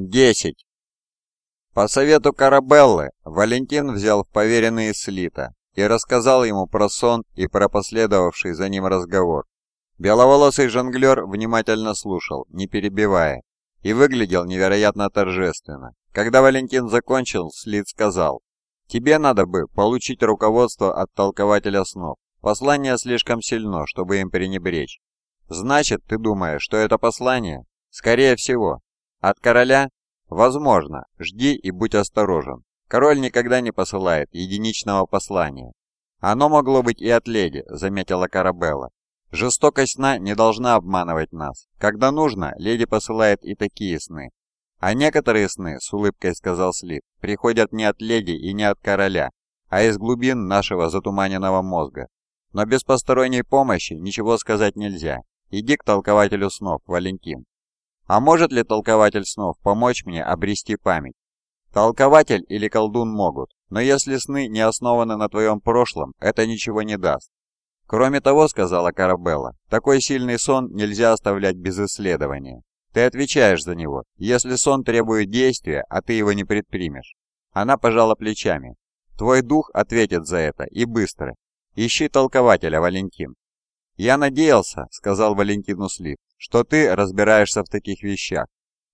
Десять. По совету Карабеллы Валентин взял в поверенные Слита и рассказал ему про сон и про последовавший за ним разговор. Беловолосый жонглер внимательно слушал, не перебивая, и выглядел невероятно торжественно. Когда Валентин закончил, Слит сказал, «Тебе надо бы получить руководство от толкователя снов. Послание слишком сильно, чтобы им пренебречь. Значит, ты думаешь, что это послание? Скорее всего. От короля? Возможно. Жди и будь осторожен. Король никогда не посылает единичного послания. Оно могло быть и от леди, заметила Карабелла. Жестокость сна не должна обманывать нас. Когда нужно, леди посылает и такие сны. А некоторые сны, с улыбкой сказал Слит, приходят не от леди и не от короля, а из глубин нашего затуманенного мозга. Но без посторонней помощи ничего сказать нельзя. Иди к толкователю снов, Валентин. А может ли толкователь снов помочь мне обрести память? Толкователь или колдун могут, но если сны не основаны на твоем прошлом, это ничего не даст. Кроме того, сказала Карабелла, такой сильный сон нельзя оставлять без исследования. Ты отвечаешь за него, если сон требует действия, а ты его не предпримешь. Она пожала плечами. Твой дух ответит за это, и быстро. Ищи толкователя, Валентин. «Я надеялся», — сказал Валентину Слив, что ты разбираешься в таких вещах.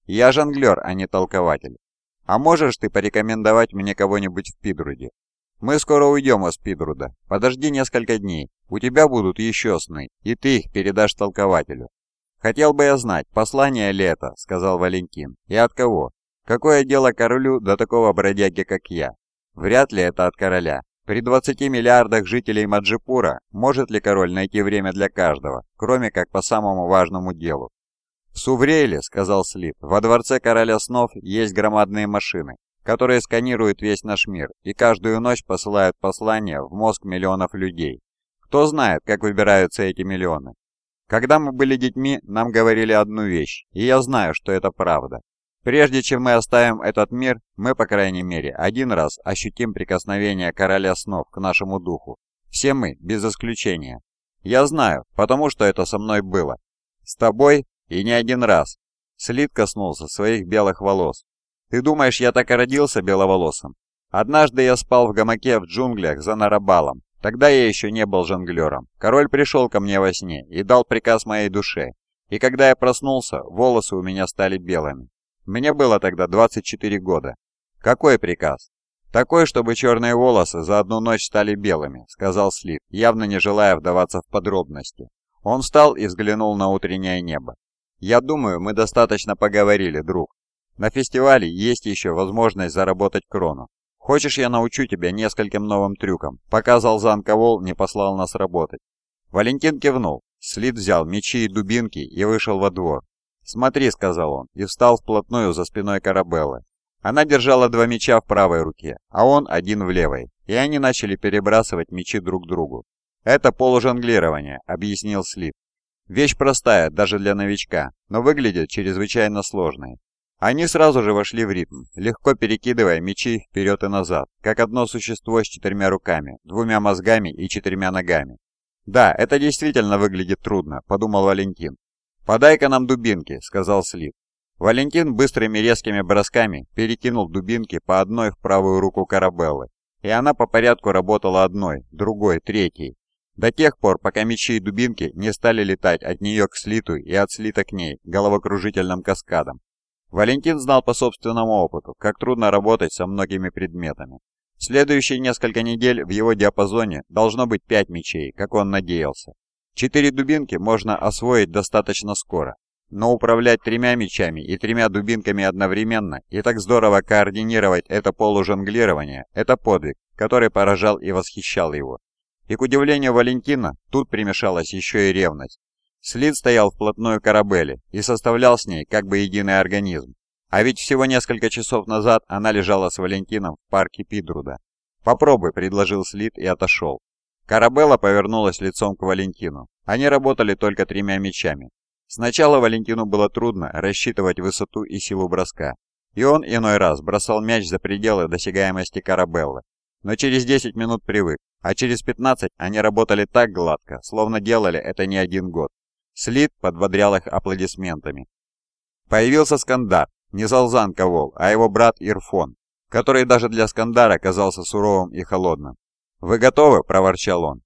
Я жонглер, а не толкователь. А можешь ты порекомендовать мне кого-нибудь в Пидруде? Мы скоро уйдем из Пидруда. Подожди несколько дней. У тебя будут еще сны, и ты их передашь толкователю. Хотел бы я знать, послание ли это, сказал Валентин. И от кого? Какое дело королю до такого бродяги, как я? Вряд ли это от короля. При 20 миллиардах жителей Маджипура может ли король найти время для каждого, кроме как по самому важному делу? «В Суврейле, — сказал Слит, — во дворце короля снов есть громадные машины, которые сканируют весь наш мир и каждую ночь посылают послания в мозг миллионов людей. Кто знает, как выбираются эти миллионы? Когда мы были детьми, нам говорили одну вещь, и я знаю, что это правда. Прежде чем мы оставим этот мир, мы, по крайней мере, один раз ощутим прикосновение короля снов к нашему духу. Все мы, без исключения. Я знаю, потому что это со мной было. С тобой и не один раз. Слит коснулся своих белых волос. Ты думаешь, я так и родился беловолосым? Однажды я спал в гамаке в джунглях за Нарабалом. Тогда я еще не был жонглером. Король пришел ко мне во сне и дал приказ моей душе. И когда я проснулся, волосы у меня стали белыми. Мне было тогда 24 года. Какой приказ? Такой, чтобы черные волосы за одну ночь стали белыми, сказал Слив, явно не желая вдаваться в подробности. Он встал и взглянул на утреннее небо. «Я думаю, мы достаточно поговорили, друг. На фестивале есть еще возможность заработать крону. Хочешь, я научу тебя нескольким новым трюкам, пока Залзан Ковол не послал нас работать?» Валентин кивнул. Слит взял мечи и дубинки и вышел во двор. «Смотри», — сказал он, и встал вплотную за спиной Карабеллы. Она держала два меча в правой руке, а он один в левой, и они начали перебрасывать мечи друг к другу. «Это полужонглирование», — объяснил Слит. «Вещь простая, даже для новичка, но выглядит чрезвычайно сложной». Они сразу же вошли в ритм, легко перекидывая мечи вперед и назад, как одно существо с четырьмя руками, двумя мозгами и четырьмя ногами. «Да, это действительно выглядит трудно», — подумал Валентин, «Подай-ка нам дубинки», — сказал Слив. Валентин быстрыми резкими бросками перекинул дубинки по одной в правую руку Карабеллы, и она по порядку работала одной, другой, третьей, до тех пор, пока мечи и дубинки не стали летать от нее к слиту и от слита к ней головокружительным каскадом. Валентин знал по собственному опыту, как трудно работать со многими предметами. В следующие несколько недель в его диапазоне должно быть пять мечей, как он надеялся. Четыре дубинки можно освоить достаточно скоро, но управлять тремя мечами и тремя дубинками одновременно и так здорово координировать это полужонглирование – это подвиг, который поражал и восхищал его. И к удивлению Валентина, тут примешалась еще и ревность. Слид стоял вплотную к Арабелле и составлял с ней как бы единый организм. А ведь всего несколько часов назад она лежала с Валентином в парке Пидруда. «Попробуй», — предложил Слид и отошел. Карабелла повернулась лицом к Валентину. Они работали только тремя мечами. Сначала Валентину было трудно рассчитывать высоту и силу броска, и он иной раз бросал мяч за пределы досягаемости Карабеллы. Но через 10 минут привык, а через 15 они работали так гладко, словно делали это не один год. Слит подбодрял их аплодисментами. Появился Скандар, Не Залзан Ковол, а его брат Ирфон, который даже для Скандара казался суровым и холодным. «Вы готовы?» – проворчал он.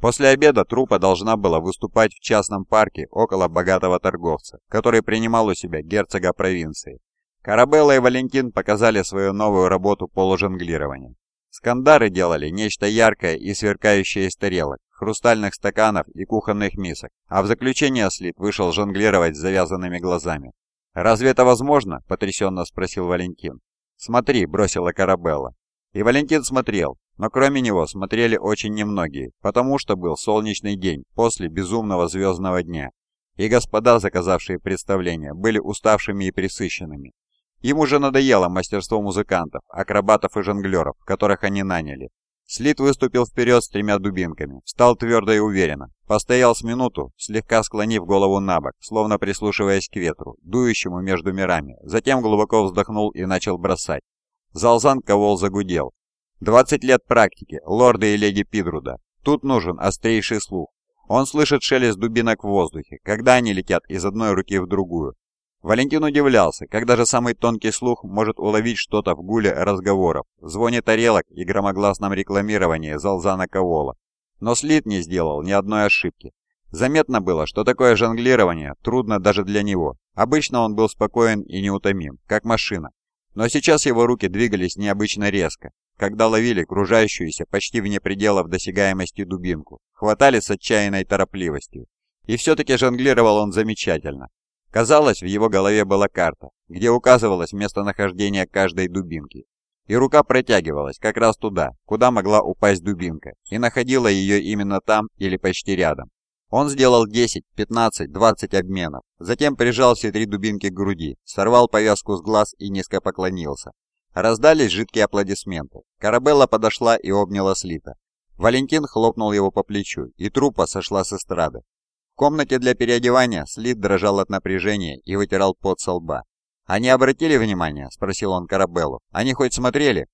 После обеда трупа должна была выступать в частном парке около богатого торговца, который принимал у себя герцога провинции. Карабелла и Валентин показали свою новую работу полужонглирования. Скандары делали нечто яркое и сверкающее из тарелок, хрустальных стаканов и кухонных мисок, а в заключение Слит вышел жонглировать с завязанными глазами. «Разве это возможно?» – потрясенно спросил Валентин. «Смотри», – бросила Карабелла. И Валентин смотрел, но кроме него смотрели очень немногие, потому что был солнечный день после безумного звездного дня, и господа, заказавшие представление, были уставшими и присыщенными. Им уже надоело мастерство музыкантов, акробатов и жонглеров, которых они наняли. Слит выступил вперед с тремя дубинками, встал твердо и уверенно, постоял с минуту, слегка склонив голову на бок, словно прислушиваясь к ветру, дующему между мирами, затем глубоко вздохнул и начал бросать. Залзан Ковол загудел, Двадцать лет практики, лорды и леди Пидруда. Тут нужен острейший слух. Он слышит шелест дубинок в воздухе, когда они летят из одной руки в другую. Валентин удивлялся, когда же самый тонкий слух может уловить что-то в гуле разговоров, звоне тарелок и громогласном рекламировании Залзана Ковола. Но Слит не сделал ни одной ошибки. Заметно было, что такое жонглирование трудно даже для него. Обычно он был спокоен и неутомим, как машина. Но сейчас его руки двигались необычно резко, когда ловили кружающуюся почти вне пределов досягаемости дубинку, хватали с отчаянной торопливостью. И все-таки жонглировал он замечательно. Казалось, в его голове была карта, где указывалось местонахождение каждой дубинки. И рука протягивалась как раз туда, куда могла упасть дубинка, и находила ее именно там или почти рядом. Он сделал 10, 15, 20 обменов, затем прижал все три дубинки к груди, сорвал повязку с глаз и низко поклонился. Раздались жидкие аплодисменты. Карабелла подошла и обняла Слита. Валентин хлопнул его по плечу, и трупа сошла с эстрады. В комнате для переодевания Слит дрожал от напряжения и вытирал пот со лба. «Они обратили внимание?» – спросил он Карабеллу. «Они хоть смотрели?»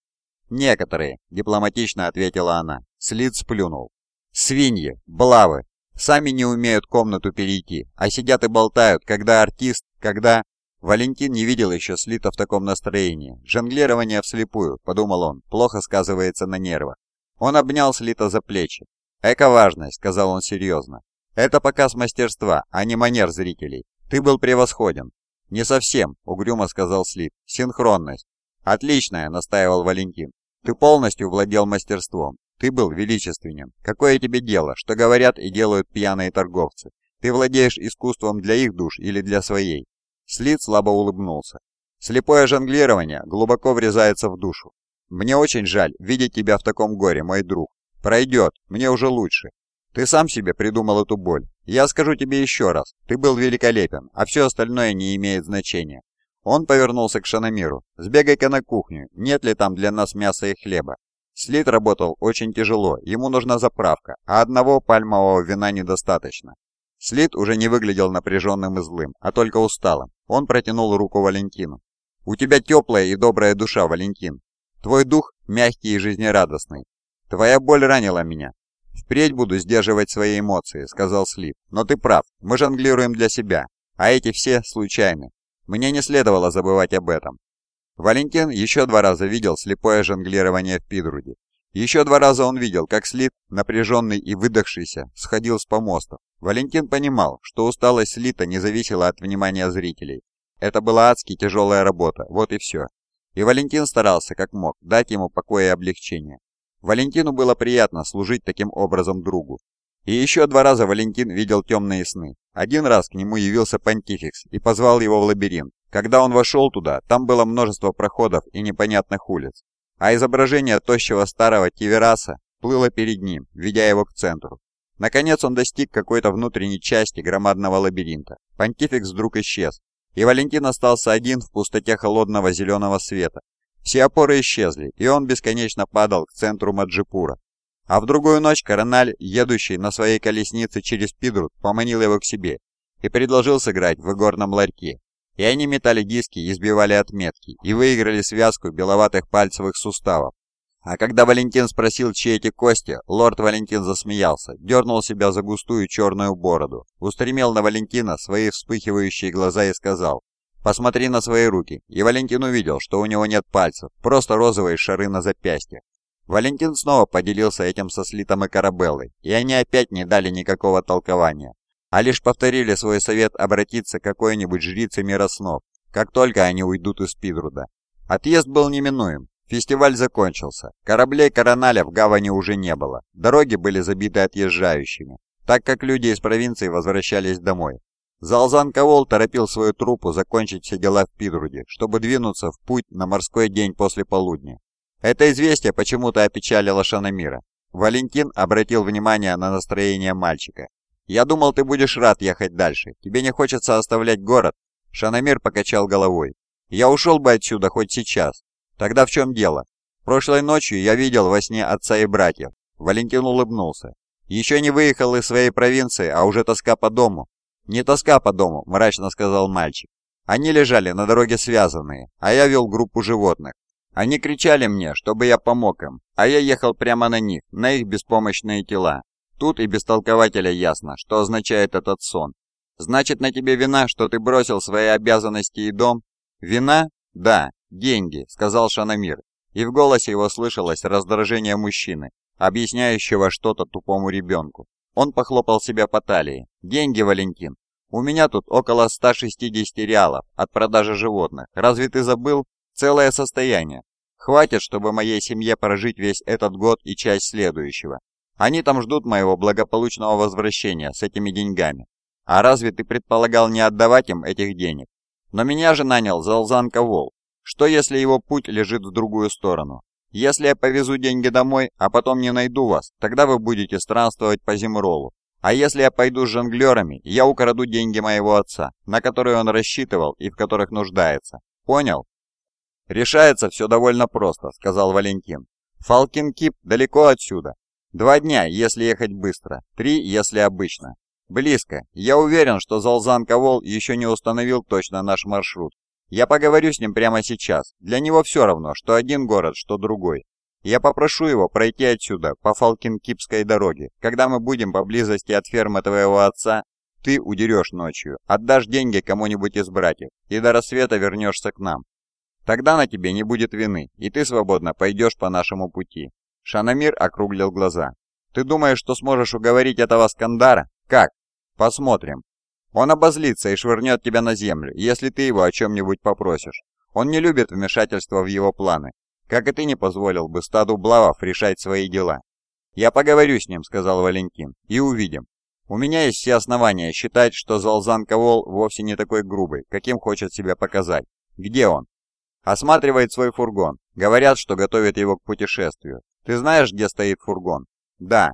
«Некоторые», – дипломатично ответила она. Слит сплюнул. «Свиньи, блавы, сами не умеют комнату перейти, а сидят и болтают, когда артист, когда...» Валентин не видел еще Слита в таком настроении. Жонглирование вслепую, подумал он, плохо сказывается на нервах. Он обнял Слита за плечи. «Эко-важность», — сказал он серьезно. «Это показ мастерства, а не манер зрителей. Ты был превосходен». «Не совсем», — угрюмо сказал Слит. «Синхронность». «Отличная», — настаивал Валентин. «Ты полностью владел мастерством. Ты был величественен. Какое тебе дело, что говорят и делают пьяные торговцы? Ты владеешь искусством для их душ или для своей? Слит слабо улыбнулся. Слепое жонглирование глубоко врезается в душу. Мне очень жаль видеть тебя в таком горе, мой друг. Пройдет, мне уже лучше. Ты сам себе придумал эту боль. Я скажу тебе еще раз, ты был великолепен, а все остальное не имеет значения. Он повернулся к Шанамиру. «Сбегай-ка на кухню, нет ли там для нас мяса и хлеба?» Слит работал очень тяжело, ему нужна заправка, а одного пальмового вина недостаточно. Слит уже не выглядел напряженным и злым, а только усталым. Он протянул руку Валентину. «У тебя теплая и добрая душа, Валентин. Твой дух мягкий и жизнерадостный. Твоя боль ранила меня. Впредь буду сдерживать свои эмоции», — сказал Слит. «Но ты прав, мы жонглируем для себя, а эти все случайны. Мне не следовало забывать об этом». Валентин еще два раза видел слепое жонглирование в Пидруде. Еще два раза он видел, как Слит, напряженный и выдохшийся, сходил с помостов. Валентин понимал, что усталость Слита не зависела от внимания зрителей. Это была адски тяжелая работа, вот и все. И Валентин старался, как мог, дать ему покой и облегчение. Валентину было приятно служить таким образом другу. И еще два раза Валентин видел темные сны. Один раз к нему явился понтификс и позвал его в лабиринт. Когда он вошел туда, там было множество проходов и непонятных улиц а изображение тощего старого Тивераса плыло перед ним, ведя его к центру. Наконец он достиг какой-то внутренней части громадного лабиринта. Понтификс вдруг исчез, и Валентин остался один в пустоте холодного зеленого света. Все опоры исчезли, и он бесконечно падал к центру Маджипура. А в другую ночь Корональ, едущий на своей колеснице через Пидрут, поманил его к себе и предложил сыграть в игорном ларьке. И они метали диски и сбивали отметки, и выиграли связку беловатых пальцевых суставов. А когда Валентин спросил, чьи эти кости, лорд Валентин засмеялся, дернул себя за густую черную бороду, устремил на Валентина свои вспыхивающие глаза и сказал, Посмотри на свои руки». И Валентин увидел, что у него нет пальцев, просто розовые шары на запястьях. Валентин снова поделился этим со Слитом и Карабеллой, и они опять не дали никакого толкования, а лишь повторили свой совет обратиться к какой-нибудь жрице мироснов, как только они уйдут из Пидруда. Отъезд был неминуем. Фестиваль закончился. Кораблей Короналя в гавани уже не было. Дороги были забиты отъезжающими, так как люди из провинции возвращались домой. Залзан Кавол торопил свою труппу закончить все дела в Пидруде, чтобы двинуться в путь на морской день после полудня. Это известие почему-то опечалило Шанамира. Валентин обратил внимание на настроение мальчика. «Я думал, ты будешь рад ехать дальше. Тебе не хочется оставлять город?» Шанамир покачал головой. «Я ушел бы отсюда хоть сейчас. Тогда в чем дело? Прошлой ночью я видел во сне отца и братьев». Валентин улыбнулся. «Еще не выехал из своей провинции, а уже тоска по дому». «Не тоска по дому», – мрачно сказал мальчик. Они лежали на дороге связанные, а я вел группу животных. Они кричали мне, чтобы я помог им, а я ехал прямо на них, на их беспомощные тела. Тут и без толкователя ясно, что означает этот сон. Значит, на тебе вина, что ты бросил свои обязанности и дом? Вина? Да, деньги, сказал Шанамир. И в голосе его слышалось раздражение мужчины, объясняющего что-то тупому ребенку. Он похлопал себя по талии. «Деньги, Валентин. У меня тут около 160 реалов от продажи животных. Разве ты забыл? Целое состояние. Хватит, чтобы моей семье прожить весь этот год и часть следующего. Они там ждут моего благополучного возвращения с этими деньгами. А разве ты предполагал не отдавать им этих денег? Но меня же нанял Залзан Ковол. Что если его путь лежит в другую сторону? Если я повезу деньги домой, а потом не найду вас, тогда вы будете странствовать по Зимролу. А если я пойду с жонглерами, я украду деньги моего отца, на которые он рассчитывал и в которых нуждается. Понял? «Решается все довольно просто», — сказал Валентин. «Фалкин Кип далеко отсюда. Два дня, если ехать быстро, три, если обычно. Близко. Я уверен, что Залзан Ковол еще не установил точно наш маршрут. Я поговорю с ним прямо сейчас. Для него все равно, что один город, что другой. Я попрошу его пройти отсюда, по Фалкинкипской дороге. Когда мы будем поблизости от фермы твоего отца, ты удерешь ночью, отдашь деньги кому-нибудь из братьев, и до рассвета вернешься к нам. Тогда на тебе не будет вины, и ты свободно пойдешь по нашему пути». Шанамир округлил глаза. «Ты думаешь, что сможешь уговорить этого Скандара? Как? Посмотрим. Он обозлится и швырнет тебя на землю, если ты его о чем-нибудь попросишь. Он не любит вмешательства в его планы, как и ты не позволил бы стаду Блавов решать свои дела. «Я поговорю с ним», — сказал Валентин, — «и увидим. У меня есть все основания считать, что Залзан Ковол вовсе не такой грубый, каким хочет себя показать. Где он?» Осматривает свой фургон. Говорят, что готовит его к путешествию. Ты знаешь, где стоит фургон? Да.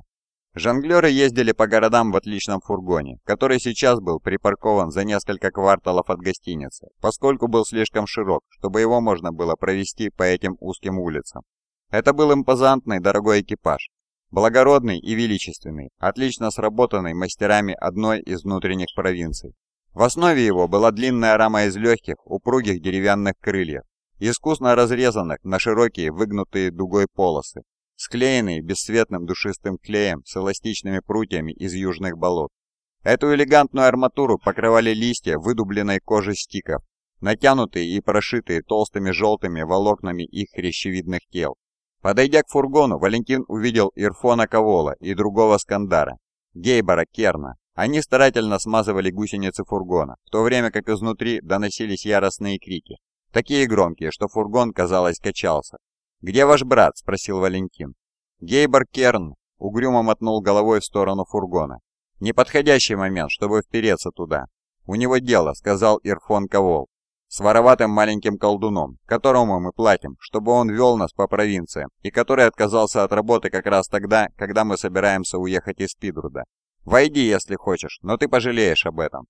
Жонглеры ездили по городам в отличном фургоне, который сейчас был припаркован за несколько кварталов от гостиницы, поскольку был слишком широк, чтобы его можно было провести по этим узким улицам. Это был импозантный дорогой экипаж, благородный и величественный, отлично сработанный мастерами одной из внутренних провинций. В основе его была длинная рама из легких, упругих деревянных крыльев, искусно разрезанных на широкие выгнутые дугой полосы, склеенные бесцветным душистым клеем с эластичными прутьями из южных болот. Эту элегантную арматуру покрывали листья выдубленной кожи стиков, натянутые и прошитые толстыми желтыми волокнами их хрящевидных тел. Подойдя к фургону, Валентин увидел Ирфона Ковола и другого Скандара, Гейбора Керна. Они старательно смазывали гусеницы фургона, в то время как изнутри доносились яростные крики, Такие громкие, что фургон, казалось, качался. «Где ваш брат?» – спросил Валентин. Гейбор Керн угрюмо мотнул головой в сторону фургона. «Неподходящий момент, чтобы впереться туда. У него дело», – сказал Ирфон Ковол. «С вороватым маленьким колдуном, которому мы платим, чтобы он вел нас по провинциям, и который отказался от работы как раз тогда, когда мы собираемся уехать из Пидруда. Войди, если хочешь, но ты пожалеешь об этом».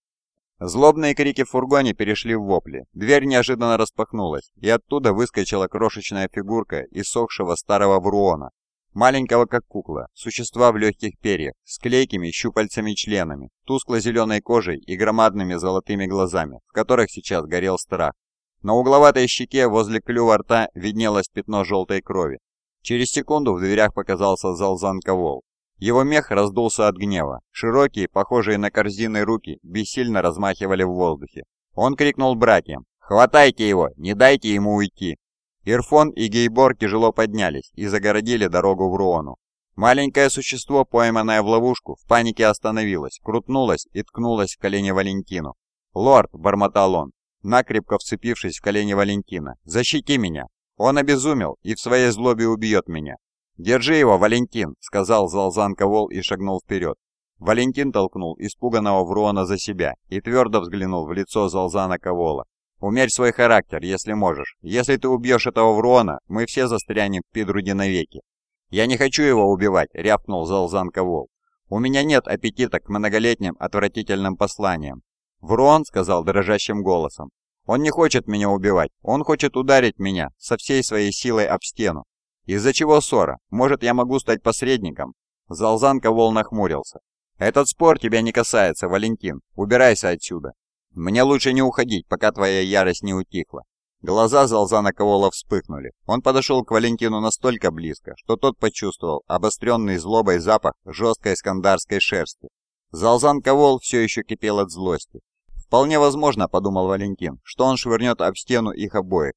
Злобные крики в фургоне перешли в вопли. Дверь неожиданно распахнулась, и оттуда выскочила крошечная фигурка иссохшего старого вруона. Маленького как кукла, существа в легких перьях, с клейкими щупальцами-членами, тускло-зеленой кожей и громадными золотыми глазами, в которых сейчас горел страх. На угловатой щеке возле клюва рта виднелось пятно желтой крови. Через секунду в дверях показался Залзан Ковол. Его мех раздулся от гнева. Широкие, похожие на корзины руки, бессильно размахивали в воздухе. Он крикнул братьям «Хватайте его, не дайте ему уйти!» Ирфон и Гейбор тяжело поднялись и загородили дорогу в Руону. Маленькое существо, пойманное в ловушку, в панике остановилось, крутнулось и ткнулось в колени Валентину. «Лорд!» – бормотал он, накрепко вцепившись в колени Валентина. «Защити меня! Он обезумел и в своей злобе убьет меня!» «Держи его, Валентин!» – сказал Залзан Ковол и шагнул вперед. Валентин толкнул испуганного Вруона за себя и твердо взглянул в лицо Залзана Ковола. «Умерь свой характер, если можешь. Если ты убьешь этого Вруона, мы все застрянем в Пидруде навеки. «Я не хочу его убивать», — рявкнул Залзан Ковол. «У меня нет аппетита к многолетним отвратительным посланиям». «Врон», — сказал дрожащим голосом, — «он не хочет меня убивать, он хочет ударить меня со всей своей силой об стену. Из-за чего ссора? Может, я могу стать посредником?» Залзан Ковол нахмурился. «Этот спор тебя не касается, Валентин. Убирайся отсюда. Мне лучше не уходить, пока твоя ярость не утихла. Глаза Залзана Ковола вспыхнули. Он подошел к Валентину настолько близко, что тот почувствовал обостренный злобой запах жесткой скандарской шерсти. Залзан Ковол все еще кипел от злости. «Вполне возможно», — подумал Валентин, — «что он швырнет об стену их обоих».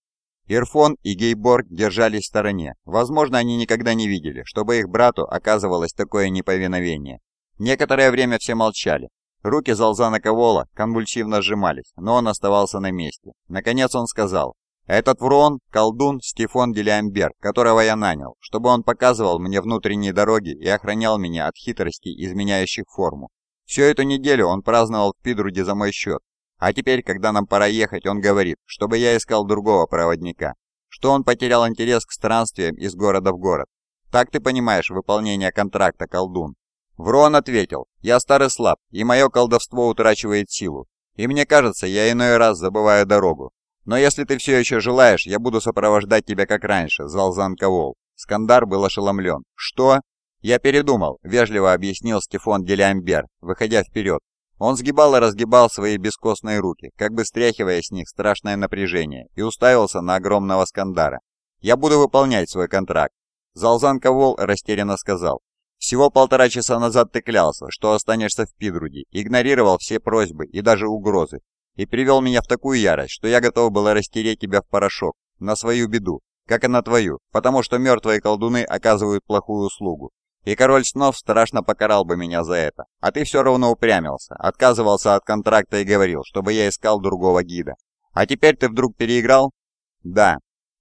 Ирфон и Гейборг держались в стороне. Возможно, они никогда не видели, чтобы их брату оказывалось такое неповиновение. Некоторое время все молчали. Руки Залзана Ковола конвульсивно сжимались, но он оставался на месте. Наконец он сказал, «Этот врон – колдун Стефан Делиамбер, которого я нанял, чтобы он показывал мне внутренние дороги и охранял меня от хитростей, изменяющих форму. Всю эту неделю он праздновал в Пидруде за мой счет. А теперь, когда нам пора ехать, он говорит, чтобы я искал другого проводника, что он потерял интерес к странствиям из города в город. Так ты понимаешь выполнение контракта, колдун?» Врон ответил, «Я стар и слаб, и мое колдовство утрачивает силу, и мне кажется, я иной раз забываю дорогу. Но если ты все еще желаешь, я буду сопровождать тебя как раньше, Залзан Кавол». Скандар был ошеломлен. «Что?» «Я передумал», — вежливо объяснил Стефан Делямбер, выходя вперед. Он сгибал и разгибал свои бескостные руки, как бы стряхивая с них страшное напряжение, и уставился на огромного Скандара. «Я буду выполнять свой контракт». Залзан Кавол растерянно сказал. Всего полтора часа назад ты клялся, что останешься в Пидруде, игнорировал все просьбы и даже угрозы, и привел меня в такую ярость, что я готов был растереть тебя в порошок, на свою беду, как и на твою, потому что мертвые колдуны оказывают плохую услугу. И король снов страшно покарал бы меня за это. А ты все равно упрямился, отказывался от контракта и говорил, чтобы я искал другого гида. А теперь ты вдруг переиграл? Да.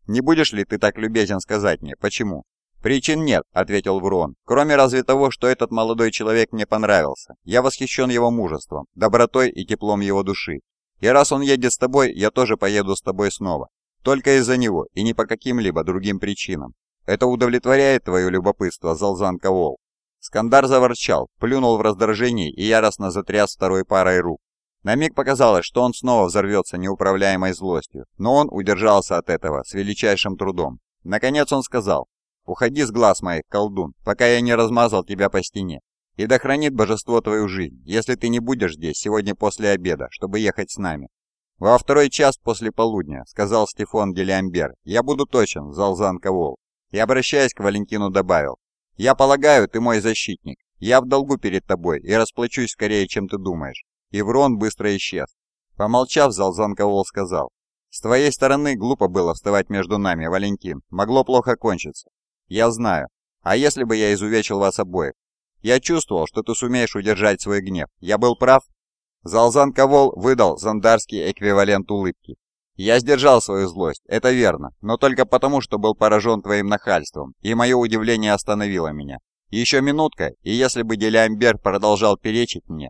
Не будешь ли ты так любезен сказать мне, почему? «Причин нет», — ответил Врон, «кроме разве того, что этот молодой человек мне понравился. Я восхищен его мужеством, добротой и теплом его души. И раз он едет с тобой, я тоже поеду с тобой снова. Только из-за него и не по каким-либо другим причинам. Это удовлетворяет твое любопытство, Залзан Ковол». Скандар заворчал, плюнул в раздражении и яростно затряс второй парой рук. На миг показалось, что он снова взорвется неуправляемой злостью, но он удержался от этого с величайшим трудом. Наконец он сказал, Уходи с глаз моих, колдун, пока я не размазал тебя по стене. И да хранит божество твою жизнь, если ты не будешь здесь сегодня после обеда, чтобы ехать с нами. Во второй час после полудня, сказал Стефан Делиамбер, я буду точен, Залзан Ковол. И обращаясь к Валентину добавил, я полагаю, ты мой защитник. Я в долгу перед тобой и расплачусь скорее, чем ты думаешь. И Врон быстро исчез. Помолчав, Залзан Ковол сказал, с твоей стороны глупо было вставать между нами, Валентин. Могло плохо кончиться. «Я знаю. А если бы я изувечил вас обоих? Я чувствовал, что ты сумеешь удержать свой гнев. Я был прав?» Залзан Ковол выдал зандарский эквивалент улыбки. «Я сдержал свою злость, это верно, но только потому, что был поражен твоим нахальством, и мое удивление остановило меня. Еще минутка, и если бы Делямбер продолжал перечить мне...»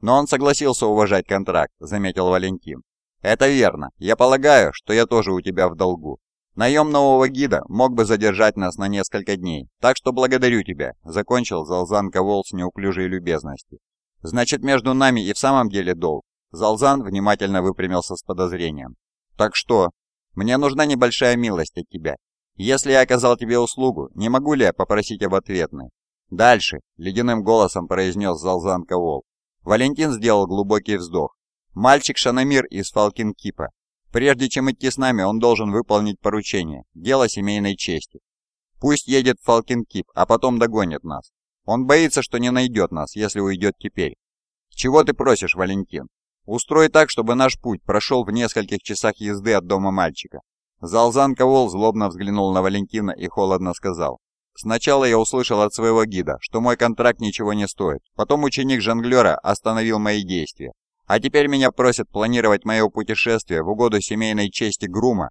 «Но он согласился уважать контракт», — заметил Валентин. «Это верно. Я полагаю, что я тоже у тебя в долгу. Наем нового гида мог бы задержать нас на несколько дней, так что благодарю тебя», — закончил Залзан Ковол с неуклюжей любезностью. «Значит, между нами и в самом деле долг». Залзан внимательно выпрямился с подозрением. «Так что? Мне нужна небольшая милость от тебя. Если я оказал тебе услугу, не могу ли я попросить об ответной?» «Дальше», — ледяным голосом произнес Залзан Ковол. Валентин сделал глубокий вздох. «Мальчик Шанамир из Фалкинкипа Прежде чем идти с нами, он должен выполнить поручение, дело семейной чести. Пусть едет в Фалкинкип, а потом догонит нас. Он боится, что не найдет нас, если уйдет теперь. Чего ты просишь, Валентин? Устрой так, чтобы наш путь прошел в нескольких часах езды от дома мальчика». Залзан Ковол злобно взглянул на Валентина и холодно сказал. «Сначала я услышал от своего гида, что мой контракт ничего не стоит. Потом ученик жонглера остановил мои действия. А теперь меня просят планировать мое путешествие в угоду семейной чести Грума.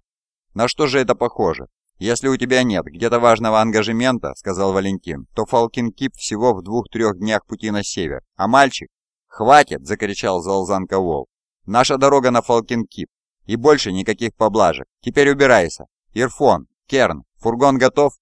На что же это похоже? Если у тебя нет где-то важного ангажемента, сказал Валентин, то Фалкин Кип всего в двух-трех днях пути на север. А мальчик? Хватит, закричал Залзан Ковол. Наша дорога на Фалкин Кип. И больше никаких поблажек. Теперь убирайся. Ирфон, Керн, фургон готов?